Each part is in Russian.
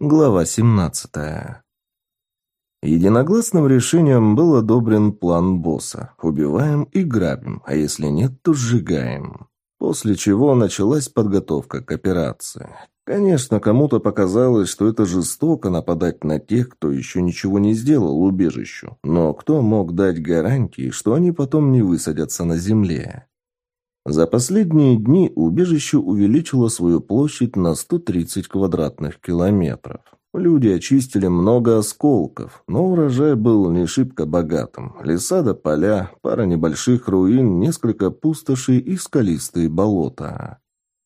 Глава 17. Единогласным решением был одобрен план босса. Убиваем и грабим, а если нет, то сжигаем. После чего началась подготовка к операции. Конечно, кому-то показалось, что это жестоко нападать на тех, кто еще ничего не сделал убежищу. Но кто мог дать гарантии, что они потом не высадятся на земле? За последние дни убежище увеличило свою площадь на 130 квадратных километров. Люди очистили много осколков, но урожай был не шибко богатым. Леса до поля, пара небольших руин, несколько пустошей и скалистые болота.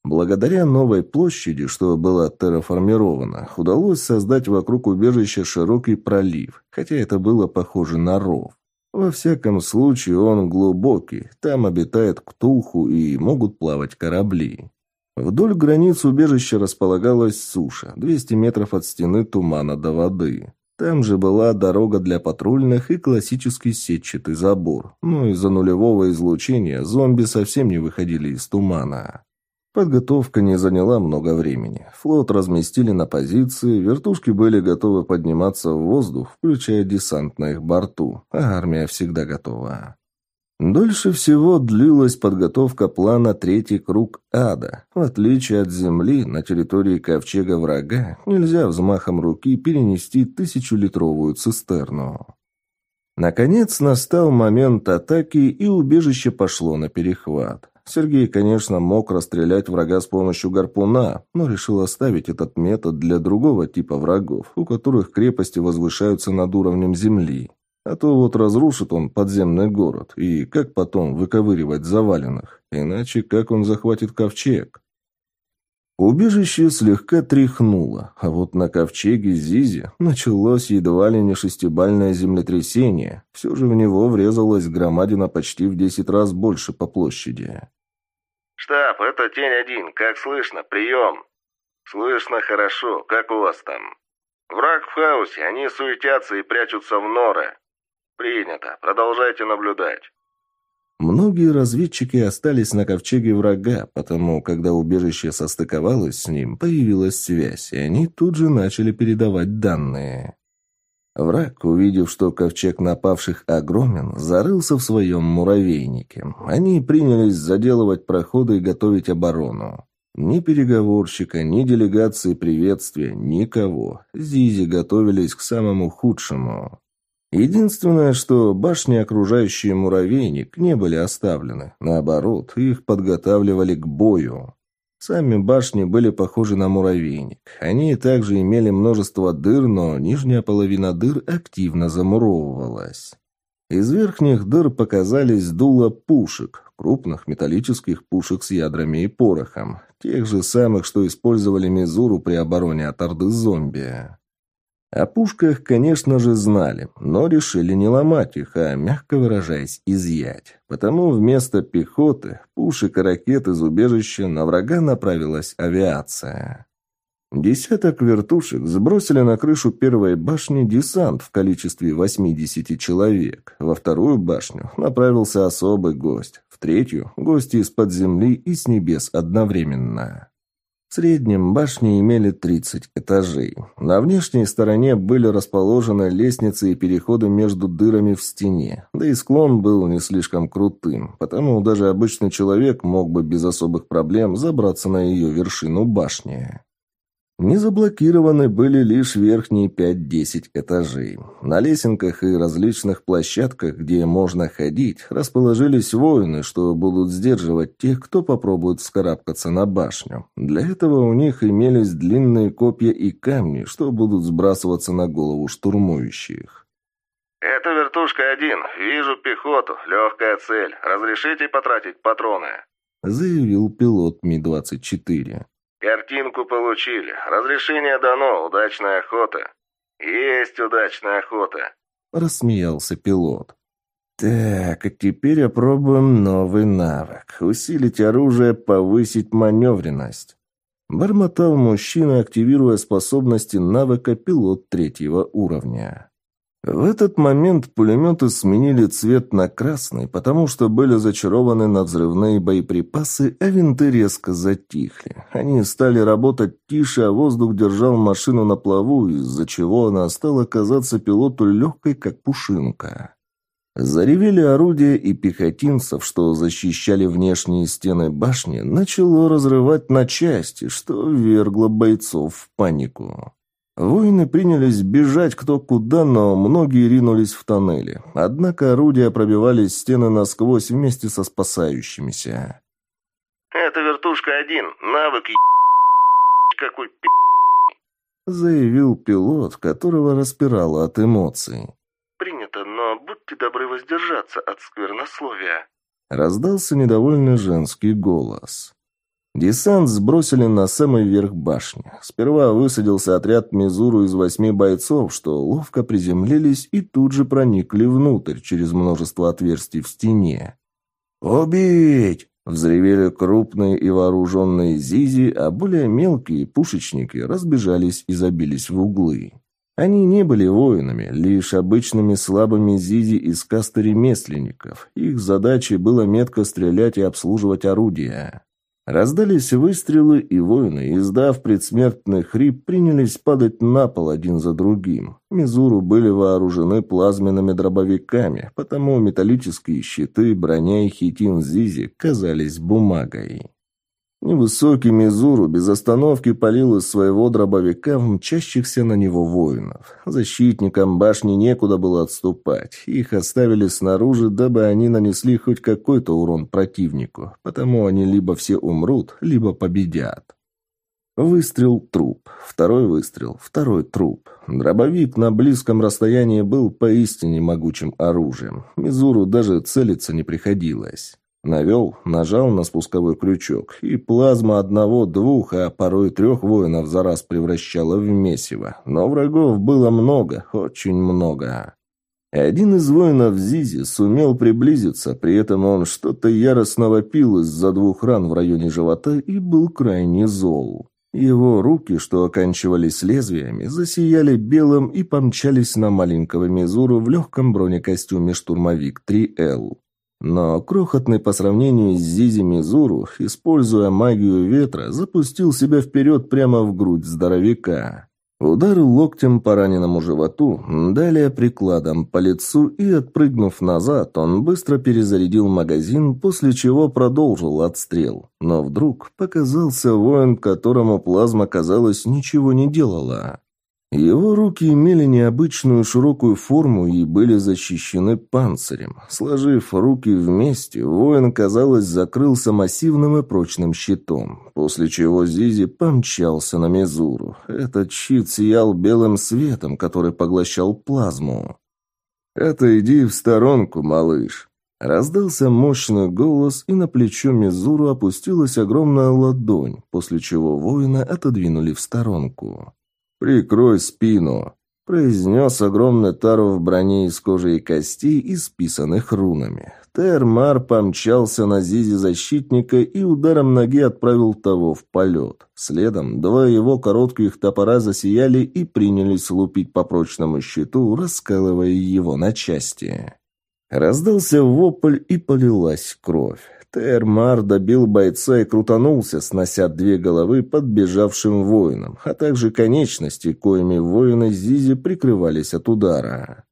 Благодаря новой площади, что была терраформирована, удалось создать вокруг убежища широкий пролив, хотя это было похоже на ров. Во всяком случае, он глубокий, там обитает ктулху и могут плавать корабли. Вдоль границ убежища располагалась суша, 200 метров от стены тумана до воды. Там же была дорога для патрульных и классический сетчатый забор. Но из-за нулевого излучения зомби совсем не выходили из тумана. Подготовка не заняла много времени. Флот разместили на позиции, вертушки были готовы подниматься в воздух, включая десант на их борту, а армия всегда готова. Дольше всего длилась подготовка плана «Третий круг ада». В отличие от Земли, на территории ковчега врага нельзя взмахом руки перенести тысячелитровую цистерну. Наконец настал момент атаки, и убежище пошло на перехват. Сергей, конечно, мог расстрелять врага с помощью гарпуна, но решил оставить этот метод для другого типа врагов, у которых крепости возвышаются над уровнем земли. А то вот разрушит он подземный город, и как потом выковыривать заваленных? Иначе как он захватит ковчег? Убежище слегка тряхнуло, а вот на ковчеге Зизи началось едва ли не шестибальное землетрясение. Все же в него врезалась громадина почти в десять раз больше по площади. «Штаб, это Тень-1. Как слышно? Прием!» «Слышно хорошо. Как у вас там?» «Враг в хаосе. Они суетятся и прячутся в норы». «Принято. Продолжайте наблюдать». Многие разведчики остались на ковчеге врага, потому, когда убежище состыковалось с ним, появилась связь, и они тут же начали передавать данные. Враг, увидев, что ковчег напавших огромен, зарылся в своем муравейнике. Они принялись заделывать проходы и готовить оборону. Ни переговорщика, ни делегации приветствия, никого. Зизи готовились к самому худшему. Единственное, что башни, окружающие муравейник, не были оставлены. Наоборот, их подготавливали к бою. Сами башни были похожи на муравейник. Они также имели множество дыр, но нижняя половина дыр активно замуровывалась. Из верхних дыр показались дула пушек, крупных металлических пушек с ядрами и порохом, тех же самых, что использовали Мизуру при обороне от орды зомби. О пушках, конечно же, знали, но решили не ломать их, а, мягко выражаясь, изъять. Потому вместо пехоты, пушек и ракет из убежища на врага направилась авиация. Десяток вертушек сбросили на крышу первой башни десант в количестве 80 человек. Во вторую башню направился особый гость. В третью – гости из-под земли и с небес одновременно. В среднем башни имели 30 этажей. На внешней стороне были расположены лестницы и переходы между дырами в стене. Да и склон был не слишком крутым, потому даже обычный человек мог бы без особых проблем забраться на ее вершину башни. Не заблокированы были лишь верхние 5-10 этажей. На лесенках и различных площадках, где можно ходить, расположились воины, что будут сдерживать тех, кто попробует вскарабкаться на башню. Для этого у них имелись длинные копья и камни, что будут сбрасываться на голову штурмующих. «Это вертушка один. Вижу пехоту. Легкая цель. Разрешите потратить патроны?» заявил пилот Ми-24. Картинку получили. Разрешение дано. Удачная охота. Есть удачная охота. Рассмеялся пилот. Так, а теперь опробуем новый навык. Усилить оружие, повысить маневренность. Бормотал мужчина, активируя способности навыка пилот третьего уровня. В этот момент пулеметы сменили цвет на красный, потому что были зачарованы на взрывные боеприпасы, а винты резко затихли. Они стали работать тише, а воздух держал машину на плаву, из-за чего она стала казаться пилоту легкой, как пушинка. Заревели орудия и пехотинцев, что защищали внешние стены башни, начало разрывать на части, что ввергло бойцов в панику. Воины принялись бежать кто куда, но многие ринулись в тоннели. Однако орудия пробивали стены насквозь вместе со спасающимися. «Это вертушка один, навык какой пи***», заявил пилот, которого распирало от эмоций. «Принято, но будьте добры воздержаться от сквернословия», раздался недовольный женский голос. Десант сбросили на самый верх башни. Сперва высадился отряд Мизуру из восьми бойцов, что ловко приземлились и тут же проникли внутрь через множество отверстий в стене. «Убить!» — взревели крупные и вооруженные зизи, а более мелкие пушечники разбежались и забились в углы. Они не были воинами, лишь обычными слабыми зизи из касты ремесленников. Их задачей было метко стрелять и обслуживать орудия. Раздались выстрелы, и воины, издав предсмертный хрип, принялись падать на пол один за другим. Мизуру были вооружены плазменными дробовиками, потому металлические щиты, броня и хитин Зизи казались бумагой. Невысокий Мизуру без остановки палил из своего дробовика в мчащихся на него воинов. Защитникам башни некуда было отступать. Их оставили снаружи, дабы они нанесли хоть какой-то урон противнику. Потому они либо все умрут, либо победят. Выстрел – труп. Второй выстрел – второй труп. Дробовик на близком расстоянии был поистине могучим оружием. Мизуру даже целиться не приходилось. Навел, нажал на спусковой крючок, и плазма одного-двух, а порой трех воинов за раз превращала в месиво. Но врагов было много, очень много. Один из воинов Зизи сумел приблизиться, при этом он что-то яростно вопил из-за двух ран в районе живота и был крайне зол. Его руки, что оканчивались лезвиями, засияли белым и помчались на маленького Мизуру в легком бронекостюме штурмовик 3Л. Но крохотный по сравнению с Зизи Мизуру, используя магию ветра, запустил себя вперед прямо в грудь здоровяка. Удар локтем по раненому животу, далее прикладом по лицу и, отпрыгнув назад, он быстро перезарядил магазин, после чего продолжил отстрел. Но вдруг показался воин, которому плазма, казалось, ничего не делала. Его руки имели необычную широкую форму и были защищены панцирем. Сложив руки вместе, воин, казалось, закрылся массивным и прочным щитом, после чего Зизи помчался на Мезуру. Этот щит сиял белым светом, который поглощал плазму. «Отойди в сторонку, малыш!» Раздался мощный голос, и на плечо Мезуру опустилась огромная ладонь, после чего воина отодвинули в сторонку. «Прикрой спину», — произнес огромный тару в броне из кожи и костей, исписанных рунами. Термар помчался на Зизе защитника и ударом ноги отправил того в полет. Следом два его коротких топора засияли и принялись лупить по прочному щиту, раскалывая его на части. Раздался вопль и полилась кровь. Термар добил бойца и крутанулся, снося две головы подбежавшим воинам, а также конечности, коими воины Зизи прикрывались от удара.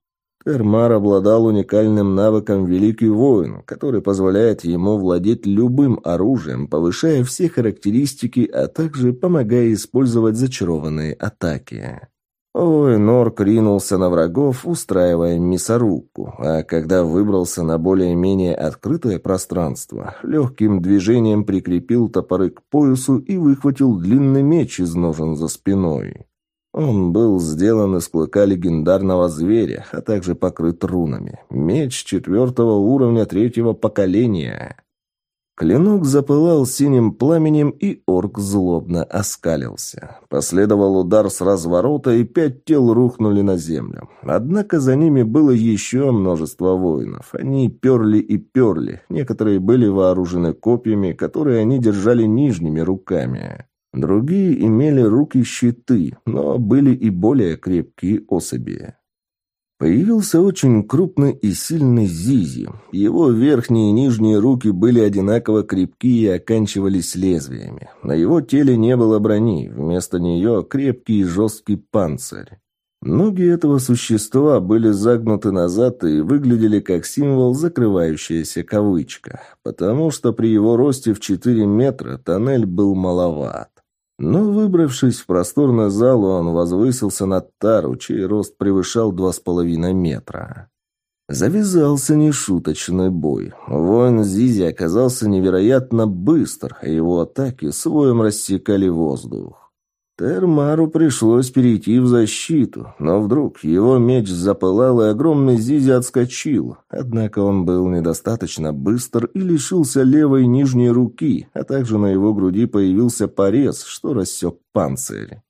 Термар обладал уникальным навыком «Великий воин», который позволяет ему владеть любым оружием, повышая все характеристики, а также помогая использовать зачарованные атаки. Ой, Норк ринулся на врагов, устраивая мясорубку, а когда выбрался на более-менее открытое пространство, легким движением прикрепил топоры к поясу и выхватил длинный меч из ножен за спиной. Он был сделан из клыка легендарного зверя, а также покрыт рунами. Меч четвертого уровня третьего поколения. Клинок запылал синим пламенем, и орк злобно оскалился. Последовал удар с разворота, и пять тел рухнули на землю. Однако за ними было еще множество воинов. Они перли и перли. Некоторые были вооружены копьями, которые они держали нижними руками. Другие имели руки-щиты, но были и более крепкие особи. Появился очень крупный и сильный Зизи. Его верхние и нижние руки были одинаково крепки и оканчивались лезвиями. На его теле не было брони, вместо нее крепкий и жесткий панцирь. Ноги этого существа были загнуты назад и выглядели как символ закрывающаяся кавычка, потому что при его росте в 4 метра тоннель был маловат. Но, выбравшись в просторный зал, он возвысился над Тару, чей рост превышал два с половиной метра. Завязался нешуточный бой. Воин Зизи оказался невероятно быстр, а его атаки своем рассекали воздух. Термару пришлось перейти в защиту, но вдруг его меч запылал, и огромный Зизи отскочил. Однако он был недостаточно быстр и лишился левой нижней руки, а также на его груди появился порез, что рассек панцирь.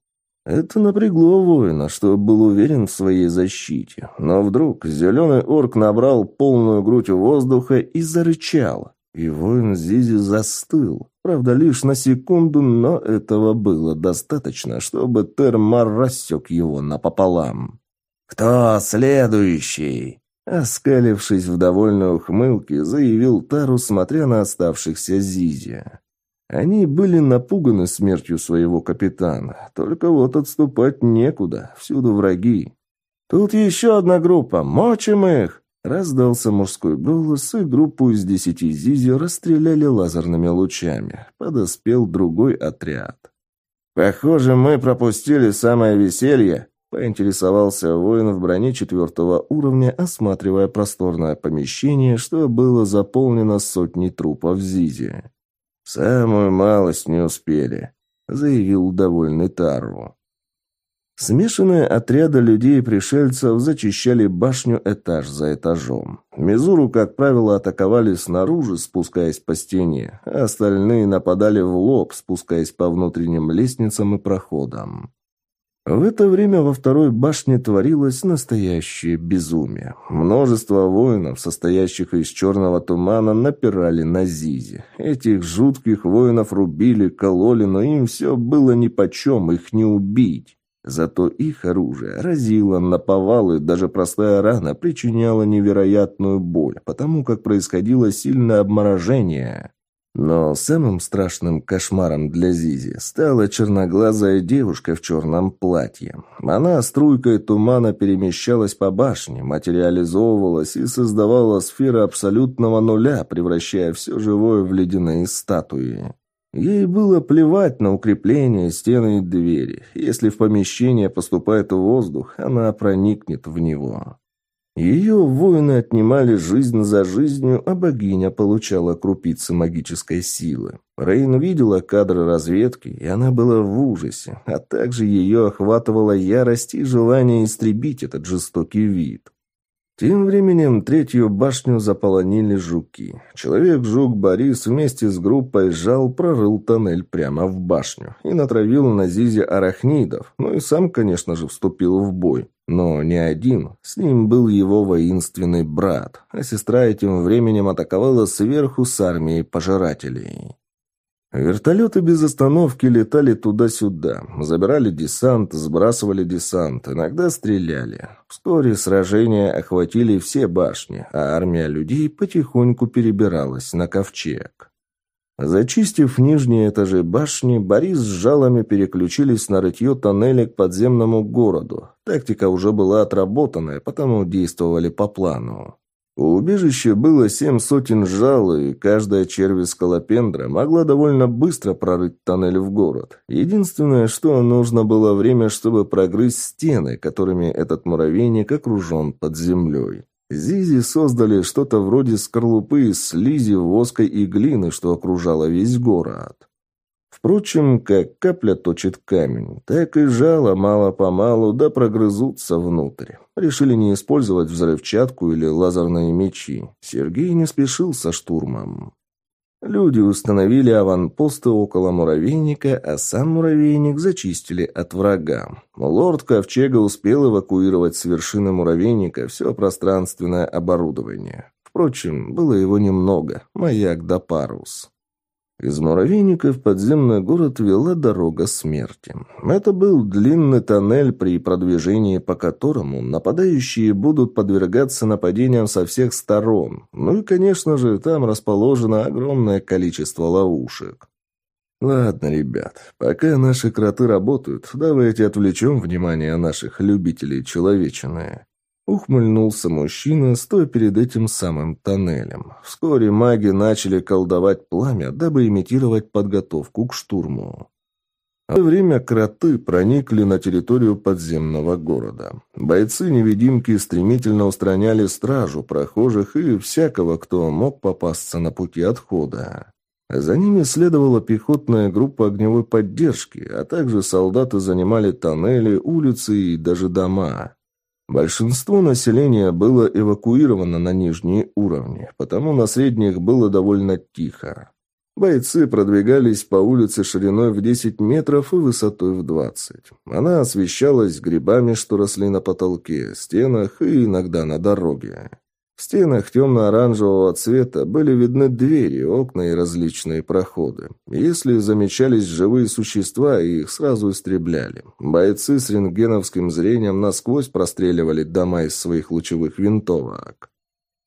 Это напрягло воина, что был уверен в своей защите. Но вдруг зеленый орк набрал полную грудь воздуха и зарычал. И воин Зизи застыл. Правда, лишь на секунду, но этого было достаточно, чтобы Термар рассек его напополам. «Кто следующий?» Оскалившись в довольной ухмылке, заявил Тару, смотря на оставшихся Зизи. Они были напуганы смертью своего капитана. Только вот отступать некуда, всюду враги. «Тут еще одна группа, мочим их!» Раздался мужской голос, и группу из десяти Зизи расстреляли лазерными лучами. Подоспел другой отряд. «Похоже, мы пропустили самое веселье», — поинтересовался воин в броне четвертого уровня, осматривая просторное помещение, что было заполнено сотней трупов Зизи. «Самую малость не успели», — заявил довольный Тару. Смешанные отряды людей и пришельцев зачищали башню этаж за этажом. Мизуру, как правило, атаковали снаружи, спускаясь по стене, а остальные нападали в лоб, спускаясь по внутренним лестницам и проходам. В это время во второй башне творилось настоящее безумие. Множество воинов, состоящих из черного тумана, напирали на Зизи. Этих жутких воинов рубили, кололи, но им все было нипочем, их не убить. Зато их оружие разило на повалы, даже простая рана причиняла невероятную боль, потому как происходило сильное обморожение. Но самым страшным кошмаром для Зизи стала черноглазая девушка в черном платье. Она струйкой тумана перемещалась по башне, материализовывалась и создавала сферы абсолютного нуля, превращая все живое в ледяные статуи. Ей было плевать на укрепления, стены и двери. Если в помещение поступает воздух, она проникнет в него. Ее воины отнимали жизнь за жизнью, а богиня получала крупицы магической силы. Рейн видела кадры разведки, и она была в ужасе, а также ее охватывала ярость и желание истребить этот жестокий вид. Тем временем третью башню заполонили жуки. Человек-жук Борис вместе с группой жал прорыл тоннель прямо в башню и натравил на Зизе арахнидов, ну и сам, конечно же, вступил в бой. Но не один, с ним был его воинственный брат, а сестра этим временем атаковала сверху с армией пожирателей. Вертолеты без остановки летали туда-сюда, забирали десант, сбрасывали десант, иногда стреляли. Вскоре сражения охватили все башни, а армия людей потихоньку перебиралась на ковчег. Зачистив нижние этажи башни, Борис с жалами переключились на рытье тоннеля к подземному городу. Тактика уже была отработанная, потому действовали по плану. У убежища было семь сотен жал, и каждая червь скалопендра могла довольно быстро прорыть тоннель в город. Единственное, что нужно было время, чтобы прогрызть стены, которыми этот муравейник окружен под землей. Зизи создали что-то вроде скорлупы из слизи, воска и глины, что окружало весь город. Впрочем, как капля точит камень, так и жало мало-помалу да прогрызутся внутрь. Решили не использовать взрывчатку или лазерные мечи. Сергей не спешил со штурмом. Люди установили аванпосты около муравейника, а сам муравейник зачистили от врага. Лорд Ковчега успел эвакуировать с вершины муравейника все пространственное оборудование. Впрочем, было его немного, маяк да парус. Из муравейника в подземный город вела дорога смерти. Это был длинный тоннель, при продвижении по которому нападающие будут подвергаться нападениям со всех сторон. Ну и, конечно же, там расположено огромное количество ловушек. «Ладно, ребят, пока наши кроты работают, давайте отвлечем внимание наших любителей человечины». Ухмыльнулся мужчина, стоя перед этим самым тоннелем. Вскоре маги начали колдовать пламя, дабы имитировать подготовку к штурму. В это время кроты проникли на территорию подземного города. Бойцы-невидимки стремительно устраняли стражу, прохожих и всякого, кто мог попасться на пути отхода. За ними следовала пехотная группа огневой поддержки, а также солдаты занимали тоннели, улицы и даже дома. Большинство населения было эвакуировано на нижние уровни, потому на средних было довольно тихо. Бойцы продвигались по улице шириной в 10 метров и высотой в 20. Она освещалась грибами, что росли на потолке, стенах и иногда на дороге. В стенах темно-оранжевого цвета были видны двери, окна и различные проходы. Если замечались живые существа, их сразу истребляли. Бойцы с рентгеновским зрением насквозь простреливали дома из своих лучевых винтовок.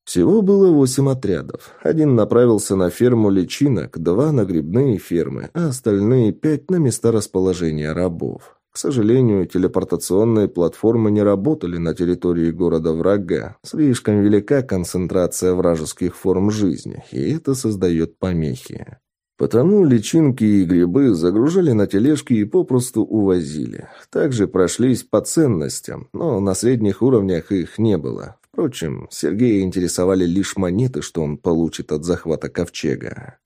Всего было восемь отрядов. Один направился на ферму личинок, два на грибные фермы, а остальные пять на места расположения рабов. К сожалению, телепортационные платформы не работали на территории города врага. Слишком велика концентрация вражеских форм жизни, и это создает помехи. Потому личинки и грибы загружали на тележки и попросту увозили. Также прошлись по ценностям, но на средних уровнях их не было. Впрочем, Сергея интересовали лишь монеты, что он получит от захвата ковчега.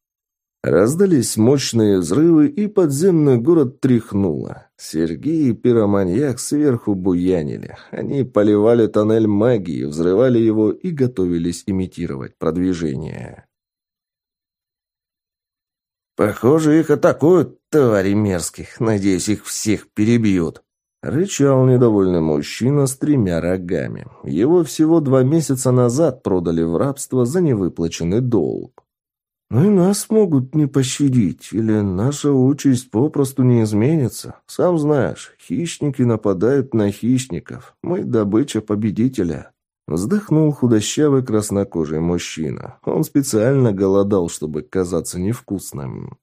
Раздались мощные взрывы, и подземный город тряхнуло. Сергей и пироманьяк сверху буянили. Они поливали тоннель магии, взрывали его и готовились имитировать продвижение. «Похоже, их атакуют, твари мерзких. Надеюсь, их всех перебьют», Рычал недовольный мужчина с тремя рогами. Его всего два месяца назад продали в рабство за невыплаченный долг. Ну и нас могут не пощадить, или наша участь попросту не изменится. Сам знаешь, хищники нападают на хищников. Мы добыча победителя. Вздохнул худощавый краснокожий мужчина. Он специально голодал, чтобы казаться невкусным.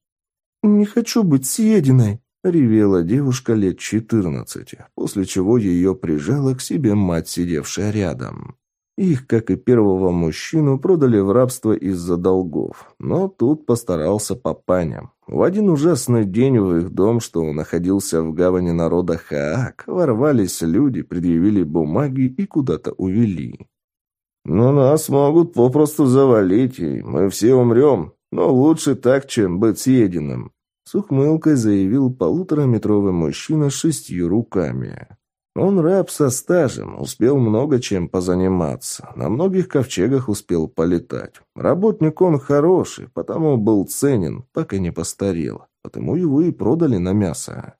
«Не хочу быть съеденной», — ревела девушка лет четырнадцати, после чего ее прижала к себе мать, сидевшая рядом. Их, как и первого мужчину, продали в рабство из-за долгов. Но тут постарался папаня. В один ужасный день в их дом, что находился в гавани народа Хаак, ворвались люди, предъявили бумаги и куда-то увели. «Но нас могут попросту завалить, и мы все умрем. Но лучше так, чем быть съеденным», — с ухмылкой заявил полутораметровый мужчина с шестью руками. Он раб со стажем, успел много чем позаниматься. На многих ковчегах успел полетать. Работник он хороший, потому был ценен, пока не постарел. Потому его и продали на мясо.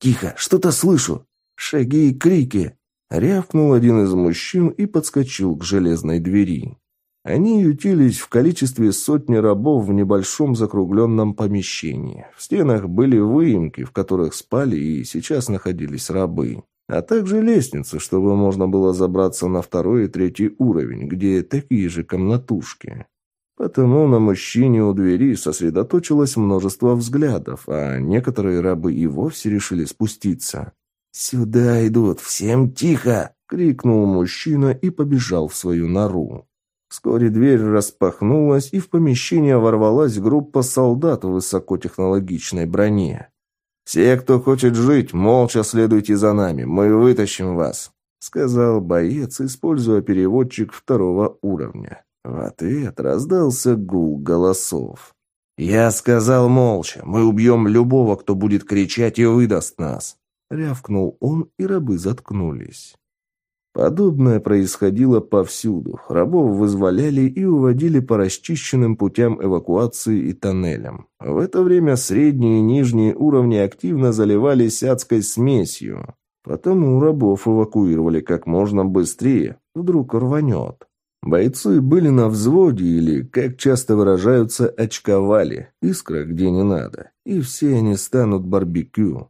«Тихо, что-то слышу! Шаги и крики!» Рявкнул один из мужчин и подскочил к железной двери. Они ютились в количестве сотни рабов в небольшом закругленном помещении. В стенах были выемки, в которых спали и сейчас находились рабы. А также лестницы, чтобы можно было забраться на второй и третий уровень, где такие же комнатушки. Потому на мужчине у двери сосредоточилось множество взглядов, а некоторые рабы и вовсе решили спуститься. «Сюда идут, всем тихо!» — крикнул мужчина и побежал в свою нору. Вскоре дверь распахнулась, и в помещение ворвалась группа солдат в высокотехнологичной броне. «Все, кто хочет жить, молча следуйте за нами, мы вытащим вас», — сказал боец, используя переводчик второго уровня. В ответ раздался гул голосов. «Я сказал молча, мы убьем любого, кто будет кричать и выдаст нас», — рявкнул он, и рабы заткнулись. Подобное происходило повсюду. Рабов вызволяли и уводили по расчищенным путям эвакуации и тоннелям. В это время средние и нижние уровни активно заливались адской смесью. Потому рабов эвакуировали как можно быстрее. Вдруг рванет. Бойцы были на взводе или, как часто выражаются, очковали. Искра где не надо. И все они станут барбекю.